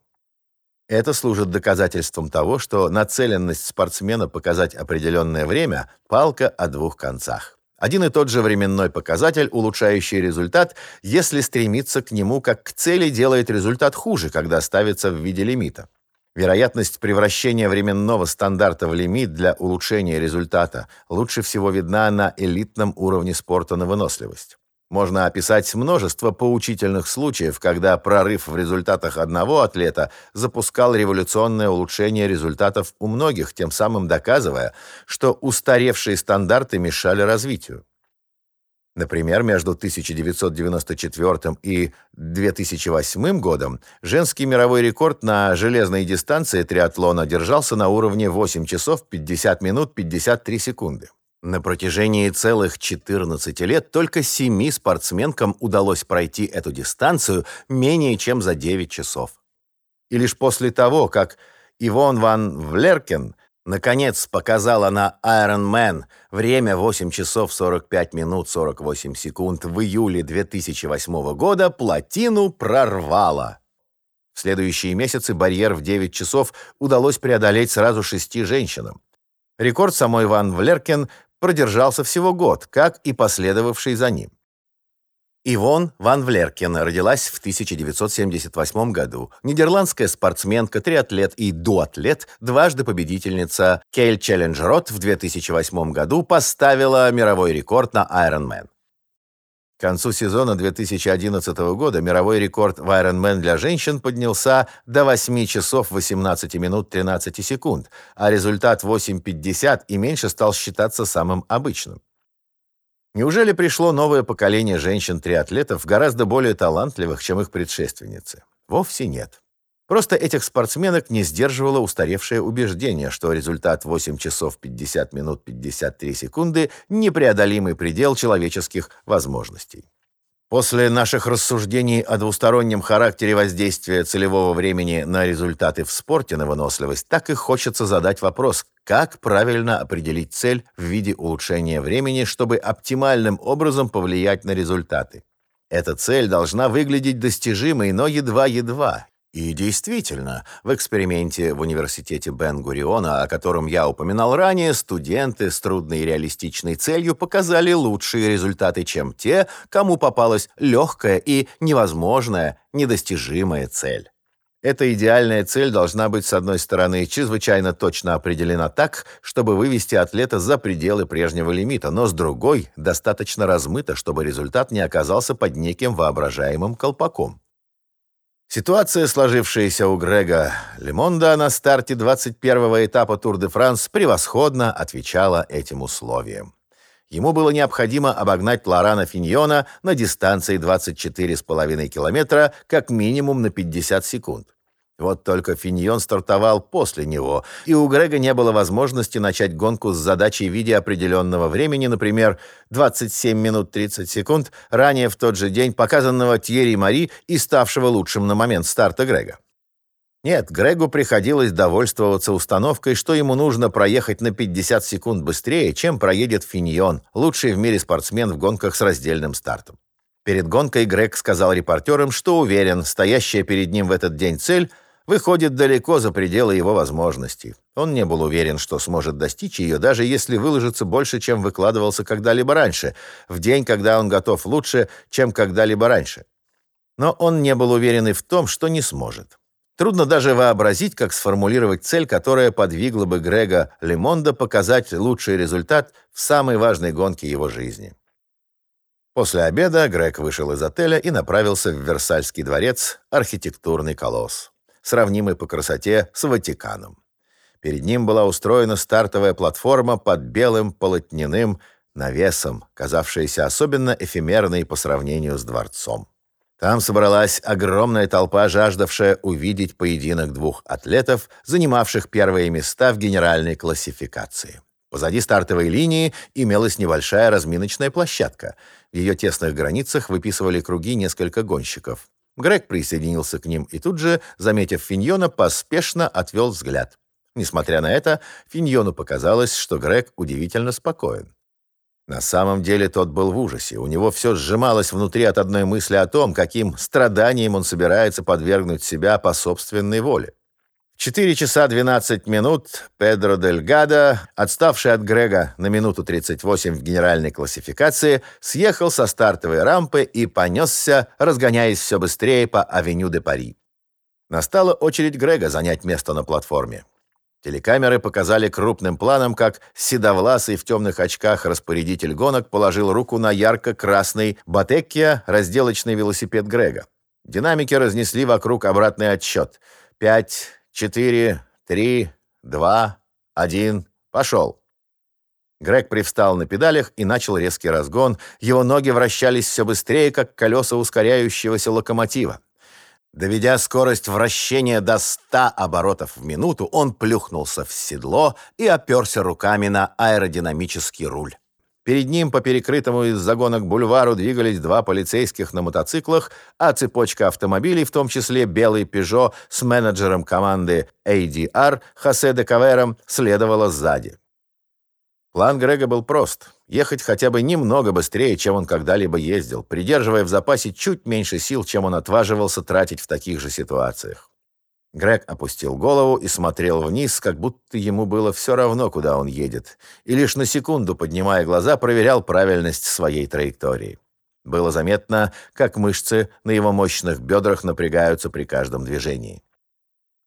Это служит доказательством того, что нацеленность спортсмена показать определенное время – палка о двух концах. Один и тот же временной показатель, улучшающий результат, если стремиться к нему как к цели, делает результат хуже, когда ставится в виде лимита. Вероятность превращения временного стандарта в лимит для улучшения результата лучше всего видна на элитном уровне спорта на выносливость. Можно описать множество поучительных случаев, когда прорыв в результатах одного атлета запускал революционное улучшение результатов у многих, тем самым доказывая, что устаревшие стандарты мешали развитию. Например, между 1994 и 2008 годом женский мировой рекорд на железной дистанции триатлона держался на уровне 8 часов 50 минут 53 секунды. На протяжении целых 14 лет только семи спортсменкам удалось пройти эту дистанцию менее чем за 9 часов. И лишь после того, как Ивон ван Влеркен Наконец показала на Ironman время 8 часов 45 минут 48 секунд в июле 2008 года плотину прорвала. В следующие месяцы барьер в 9 часов удалось преодолеть сразу шести женщинам. Рекорд самой Ван Влеркен продержался всего год, как и последовавший за ним. Ивон ван Влеркен родилась в 1978 году. Нидерландская спортсменка, триатлет и дуатлет, дважды победительница Кейл Челленджерот в 2008 году поставила мировой рекорд на Ironman. К концу сезона 2011 года мировой рекорд в Ironman для женщин поднялся до 8 часов 18 минут 13 секунд, а результат 8.50 и меньше стал считаться самым обычным. Неужели пришло новое поколение женщин-триатлетов, гораздо более талантливых, чем их предшественницы? Вовсе нет. Просто этих спортсменок не сдерживало устаревшее убеждение, что результат 8 часов 50 минут 53 секунды – непреодолимый предел человеческих возможностей. После наших рассуждений о двустороннем характере воздействия целевого времени на результаты в спорте на выносливость, так и хочется задать вопрос, как правильно определить цель в виде улучшения времени, чтобы оптимальным образом повлиять на результаты. Эта цель должна выглядеть достижимой, но едва-едва, и действительно, в эксперименте в университете Бен-Гуриона, о котором я упоминал ранее, студенты с трудной и реалистичной целью показали лучшие результаты, чем те, кому попалась легкая и невозможная, недостижимая цель. Эта идеальная цель должна быть, с одной стороны, чрезвычайно точно определена так, чтобы вывести атлета за пределы прежнего лимита, но с другой, достаточно размыта, чтобы результат не оказался под неким воображаемым колпаком. Ситуация, сложившаяся у Грега Лемонда на старте 21-го этапа Тур-де-Франс, превосходно отвечала этим условиям. Ему было необходимо обогнать Лорана Финьона на дистанции 24,5 километра как минимум на 50 секунд. Вот только Финьон стартовал после него, и у Грега не было возможности начать гонку с задачей в виде определенного времени, например, 27 минут 30 секунд, ранее в тот же день показанного Тьерри Мари и ставшего лучшим на момент старта Грега. Нет, Грегу приходилось довольствоваться установкой, что ему нужно проехать на 50 секунд быстрее, чем проедет Финьон, лучший в мире спортсмен в гонках с раздельным стартом. Перед гонкой Грег сказал репортерам, что уверен, стоящая перед ним в этот день цель – выходит далеко за пределы его возможностей. Он не был уверен, что сможет достичь ее, даже если выложится больше, чем выкладывался когда-либо раньше, в день, когда он готов лучше, чем когда-либо раньше. Но он не был уверен и в том, что не сможет. Трудно даже вообразить, как сформулировать цель, которая подвигла бы Грега Лемонда показать лучший результат в самой важной гонке его жизни. После обеда Грег вышел из отеля и направился в Версальский дворец, архитектурный колосс, сравнимый по красоте с Ватиканом. Перед ним была устроена стартовая платформа под белым полотняным навесом, казавшаяся особенно эфемерной по сравнению с дворцом. Там собралась огромная толпа, жаждавшая увидеть поединок двух атлетов, занимавших первые места в генеральной классификации. Позади стартовой линии имелась небольшая разминочная площадка. В ее тесных границах выписывали круги несколько гонщиков. Грег присоединился к ним и тут же, заметив Финьона, поспешно отвел взгляд. Несмотря на это, Финьону показалось, что Грег удивительно спокоен. На самом деле тот был в ужасе. У него все сжималось внутри от одной мысли о том, каким страданием он собирается подвергнуть себя по собственной воле. В 4 часа 12 минут Педро Дель Гадо, отставший от Грега на минуту 38 в генеральной классификации, съехал со стартовой рампы и понесся, разгоняясь все быстрее по авеню де Пари. Настала очередь Грега занять место на платформе. Телекамеры показали крупным планом, как седовласый в темных очках распорядитель гонок положил руку на ярко-красный Батеккия, разделочный велосипед Грега. Динамики разнесли вокруг обратный отсчет. Пять, четыре, три, два, один, пошел. Грег привстал на педалях и начал резкий разгон. Его ноги вращались все быстрее, как колеса ускоряющегося локомотива. Доведя скорость вращения до 100 оборотов в минуту, он плюхнулся в седло и оперся руками на аэродинамический руль. Перед ним по перекрытому из загонок бульвару двигались два полицейских на мотоциклах, а цепочка автомобилей, в том числе белый «Пежо» с менеджером команды ADR Хосе де Кавером, следовала сзади. План Грега был прост — ехать хотя бы немного быстрее, чем он когда-либо ездил, придерживая в запасе чуть меньше сил, чем он отваживался тратить в таких же ситуациях. Грег опустил голову и смотрел вниз, как будто ему было все равно, куда он едет, и лишь на секунду, поднимая глаза, проверял правильность своей траектории. Было заметно, как мышцы на его мощных бедрах напрягаются при каждом движении.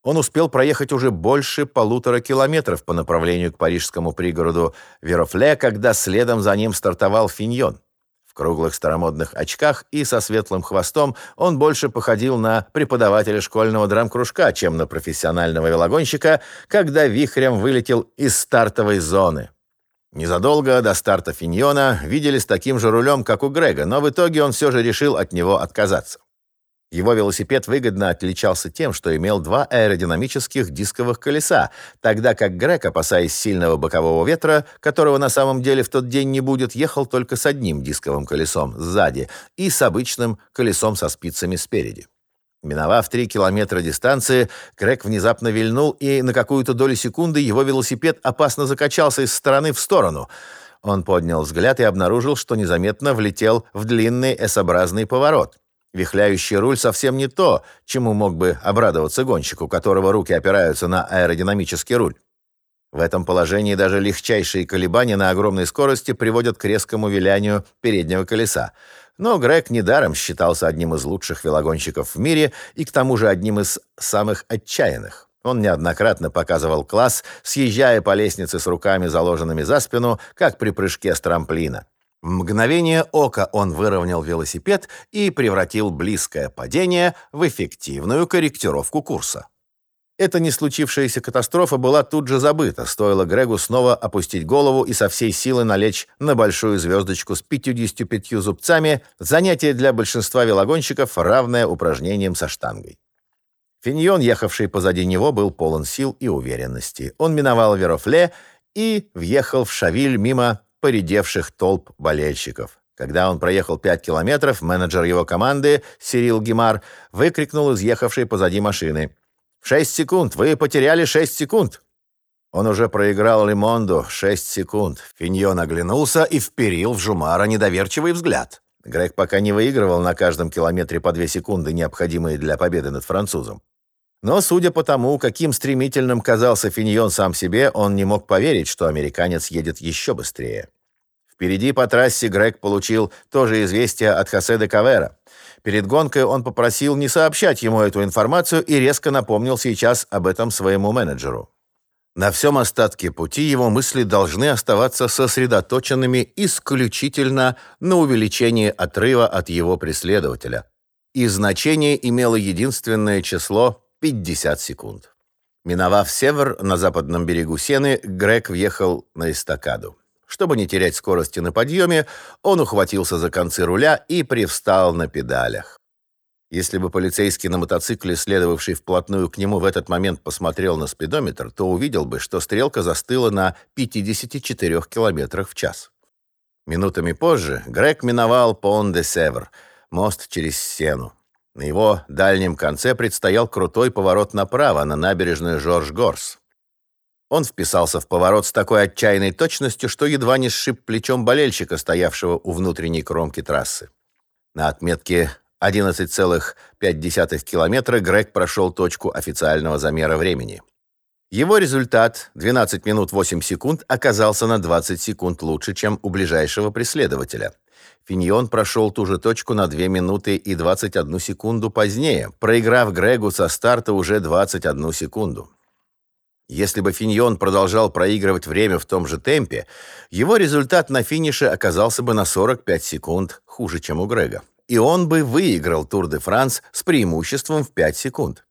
Он успел проехать уже больше полутора километров по направлению к парижскому пригороду Верофле, когда следом за ним стартовал Финьон. В круглых старомодных очках и со светлым хвостом он больше походил на преподавателя школьного драм-кружка, чем на профессионального велогонщика, когда вихрем вылетел из стартовой зоны. Незадолго до старта Финьона видели с таким же рулем, как у Грега, но в итоге он все же решил от него отказаться. Его велосипед выгодно отличался тем, что имел два аэродинамических дисковых колеса, тогда как Грег, опасаясь сильного бокового ветра, которого на самом деле в тот день не будет, ехал только с одним дисковым колесом сзади и с обычным колесом со спицами спереди. Миновав три километра дистанции, Грег внезапно вильнул, и на какую-то долю секунды его велосипед опасно закачался из стороны в сторону. Он поднял взгляд и обнаружил, что незаметно влетел в длинный S-образный поворот. Вихляющий руль совсем не то, чему мог бы обрадоваться гонщик, у которого руки опираются на аэродинамический руль. В этом положении даже легчайшие колебания на огромной скорости приводят к резкому вилянию переднего колеса. Но Грег недаром считался одним из лучших велогонщиков в мире и к тому же одним из самых отчаянных. Он неоднократно показывал класс, съезжая по лестнице с руками заложенными за спину, как при прыжке с трамплина. В мгновение ока он выровнял велосипед и превратил близкое падение в эффективную корректировку курса. Эта не случившаяся катастрофа была тут же забыта, стоило Грегу снова опустить голову и со всей силы налечь на большую звездочку с 55 зубцами, занятие для большинства велогонщиков, равное упражнениям со штангой. Финьон, ехавший позади него, был полон сил и уверенности. Он миновал Верофле и въехал в Шавиль мимо поредевших толп болельщиков. Когда он проехал пять километров, менеджер его команды, Сирил Гимар, выкрикнул из ехавшей позади машины. «Шесть секунд! Вы потеряли шесть секунд!» Он уже проиграл Лимонду шесть секунд. Финьон оглянулся и вперил в Жумара недоверчивый взгляд. Грег пока не выигрывал на каждом километре по две секунды, необходимые для победы над французом. Но, судя по тому, каким стремительным казался Финьон сам себе, он не мог поверить, что американец едет еще быстрее. Впереди по трассе Грег получил тоже известие от Хосе де Кавера. Перед гонкой он попросил не сообщать ему эту информацию и резко напомнил сейчас об этом своему менеджеру. На всем остатке пути его мысли должны оставаться сосредоточенными исключительно на увеличении отрыва от его преследователя. И значение имело единственное число 50 секунд. Миновав север на западном берегу Сены, Грег въехал на эстакаду. Чтобы не терять скорости на подъеме, он ухватился за концы руля и привстал на педалях. Если бы полицейский на мотоцикле, следовавший вплотную к нему в этот момент, посмотрел на спидометр, то увидел бы, что стрелка застыла на 54 километрах в час. Минутами позже Грег миновал Пон-де-Севр, мост через Сену. На его дальнем конце предстоял крутой поворот направо на набережную Жорж-Горс. Он вписался в поворот с такой отчаянной точностью, что едва не сшиб плечом болельщика, стоявшего у внутренней кромки трассы. На отметке 11,5 километра Грег прошел точку официального замера времени. Его результат 12 минут 8 секунд оказался на 20 секунд лучше, чем у ближайшего преследователя. Финьон прошел ту же точку на 2 минуты и 21 секунду позднее, проиграв Грегу со старта уже 21 секунду. Если бы Финьон продолжал проигрывать время в том же темпе, его результат на финише оказался бы на 45 секунд хуже, чем у Грега и он бы выиграл Тур-де-Франс с преимуществом в 5 секунд.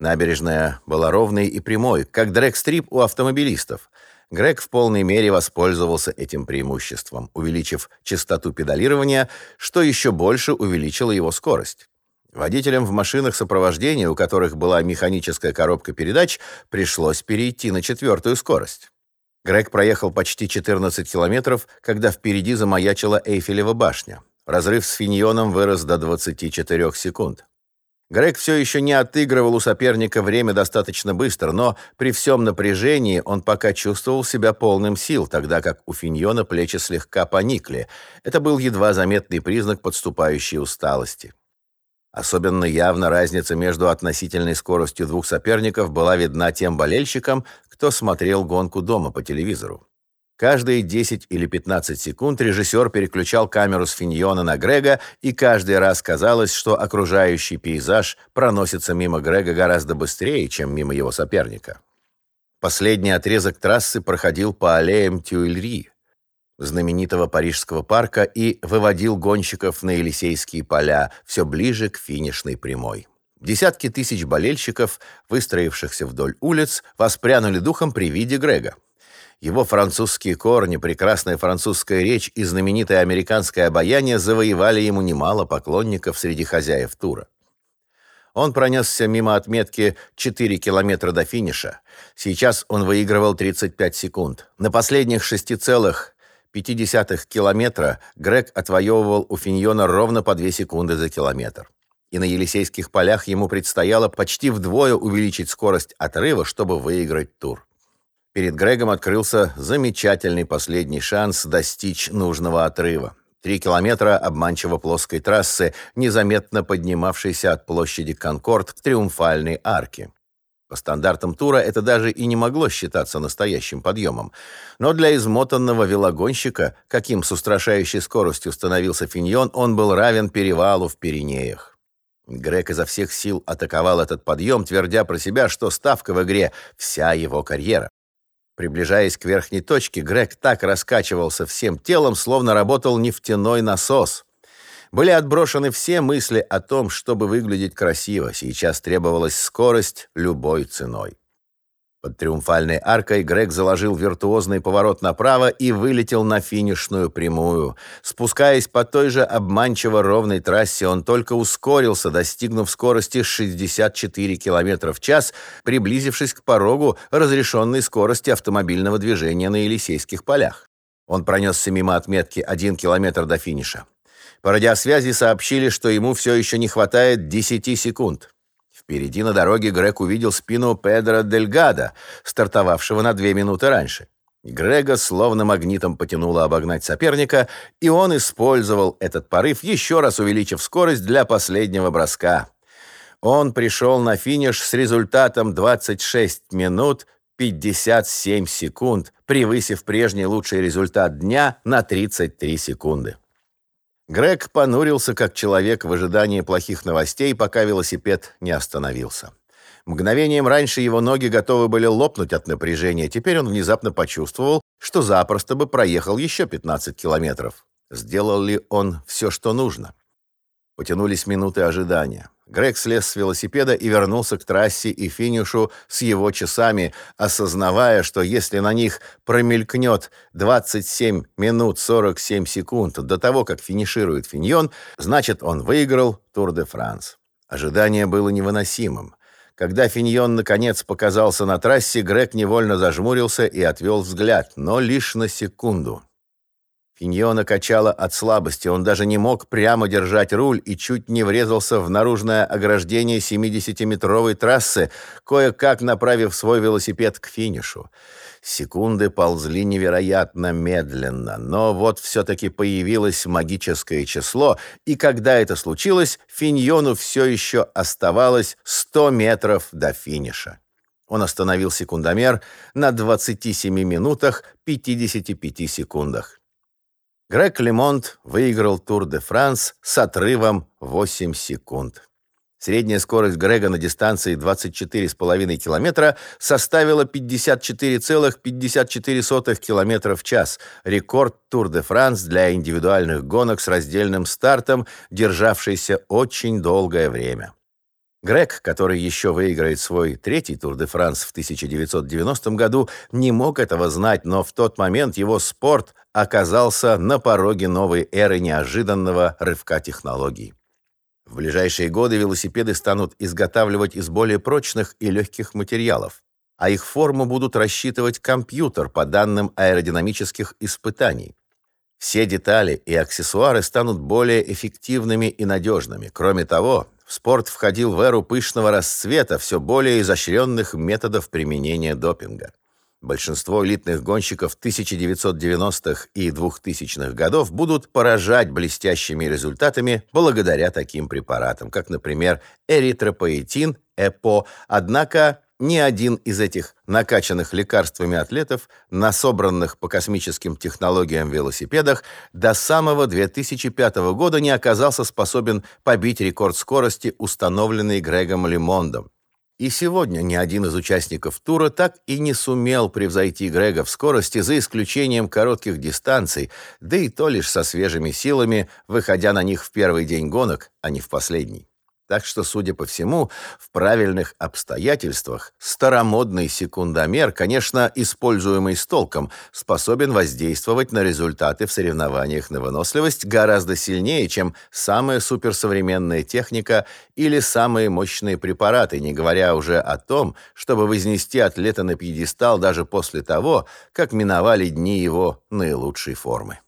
Набережная была ровной и прямой, как дрэг-стрип у автомобилистов. Грег в полной мере воспользовался этим преимуществом, увеличив частоту педалирования, что еще больше увеличило его скорость. Водителям в машинах сопровождения, у которых была механическая коробка передач, пришлось перейти на четвертую скорость. Грег проехал почти 14 километров, когда впереди замаячила Эйфелева башня. Разрыв с Финьоном вырос до 24 секунд. Грег все еще не отыгрывал у соперника время достаточно быстро, но при всем напряжении он пока чувствовал себя полным сил, тогда как у Финьона плечи слегка поникли. Это был едва заметный признак подступающей усталости. Особенно явно разница между относительной скоростью двух соперников была видна тем болельщикам, кто смотрел гонку дома по телевизору. Каждые 10 или 15 секунд режиссер переключал камеру с Финьона на Грега, и каждый раз казалось, что окружающий пейзаж проносится мимо Грега гораздо быстрее, чем мимо его соперника. Последний отрезок трассы проходил по аллеям Тюильри, знаменитого парижского парка, и выводил гонщиков на Елисейские поля все ближе к финишной прямой. Десятки тысяч болельщиков, выстроившихся вдоль улиц, воспрянули духом при виде Грега. Его французские корни, прекрасная французская речь и знаменитое американское обаяние завоевали ему немало поклонников среди хозяев тура. Он пронесся мимо отметки 4 километра до финиша. Сейчас он выигрывал 35 секунд. На последних 6,5 километра Грег отвоевывал у Финьона ровно по 2 секунды за километр. И на Елисейских полях ему предстояло почти вдвое увеличить скорость отрыва, чтобы выиграть тур. Перед Грегом открылся замечательный последний шанс достичь нужного отрыва. Три километра обманчиво плоской трассы, незаметно поднимавшейся от площади Конкорд к Триумфальной арке. По стандартам тура это даже и не могло считаться настоящим подъемом. Но для измотанного велогонщика, каким с устрашающей скоростью становился Финьон, он был равен перевалу в Пиренеях. Грег изо всех сил атаковал этот подъем, твердя про себя, что ставка в игре — вся его карьера. Приближаясь к верхней точке, Грег так раскачивался всем телом, словно работал нефтяной насос. Были отброшены все мысли о том, чтобы выглядеть красиво. Сейчас требовалась скорость любой ценой. Под триумфальной аркой Грег заложил виртуозный поворот направо и вылетел на финишную прямую. Спускаясь по той же обманчиво ровной трассе, он только ускорился, достигнув скорости 64 км в час, приблизившись к порогу разрешенной скорости автомобильного движения на Елисейских полях. Он пронесся мимо отметки 1 км до финиша. По радиосвязи сообщили, что ему все еще не хватает 10 секунд. Впереди на дороге Грег увидел спину Педро Дельгада, стартовавшего на две минуты раньше. Грега словно магнитом потянуло обогнать соперника, и он использовал этот порыв, еще раз увеличив скорость для последнего броска. Он пришел на финиш с результатом 26 минут 57 секунд, превысив прежний лучший результат дня на 33 секунды. Грег понурился, как человек в ожидании плохих новостей, пока велосипед не остановился. Мгновением раньше его ноги готовы были лопнуть от напряжения. Теперь он внезапно почувствовал, что запросто бы проехал еще 15 километров. Сделал ли он все, что нужно? Потянулись минуты ожидания. Грег слез с велосипеда и вернулся к трассе и финишу с его часами, осознавая, что если на них промелькнет 27 минут 47 секунд до того, как финиширует Финьон, значит, он выиграл Тур-де-Франс. Ожидание было невыносимым. Когда Финьон наконец показался на трассе, Грег невольно зажмурился и отвел взгляд, но лишь на секунду. Финьона качало от слабости, он даже не мог прямо держать руль и чуть не врезался в наружное ограждение 70-метровой трассы, кое-как направив свой велосипед к финишу. Секунды ползли невероятно медленно, но вот все-таки появилось магическое число, и когда это случилось, Финьону все еще оставалось 100 метров до финиша. Он остановил секундомер на 27 минутах 55 секундах. Грег Лемонт выиграл Тур де Франс с отрывом 8 секунд. Средняя скорость Грега на дистанции 24,5 километра составила 54,54 км в час. Рекорд Тур де Франс для индивидуальных гонок с раздельным стартом, державшийся очень долгое время. Грег, который еще выиграет свой третий Тур де Франс в 1990 году, не мог этого знать, но в тот момент его спорт оказался на пороге новой эры неожиданного рывка технологий. В ближайшие годы велосипеды станут изготавливать из более прочных и легких материалов, а их форму будут рассчитывать компьютер по данным аэродинамических испытаний. Все детали и аксессуары станут более эффективными и надежными. Кроме того, спорт входил в эру пышного расцвета все более изощренных методов применения допинга. Большинство элитных гонщиков 1990-х и 2000-х годов будут поражать блестящими результатами благодаря таким препаратам, как, например, эритропоэтин, ЭПО. Однако ни один из этих накачанных лекарствами атлетов на собранных по космическим технологиям велосипедах до самого 2005 года не оказался способен побить рекорд скорости, установленный Грегом Лимондом. И сегодня ни один из участников тура так и не сумел превзойти Грега в скорости, за исключением коротких дистанций, да и то лишь со свежими силами, выходя на них в первый день гонок, а не в последний. Так что, судя по всему, в правильных обстоятельствах старомодный секундомер, конечно, используемый с толком, способен воздействовать на результаты в соревнованиях на выносливость гораздо сильнее, чем самая суперсовременная техника или самые мощные препараты, не говоря уже о том, чтобы вознести атлета на пьедестал даже после того, как миновали дни его наилучшей формы.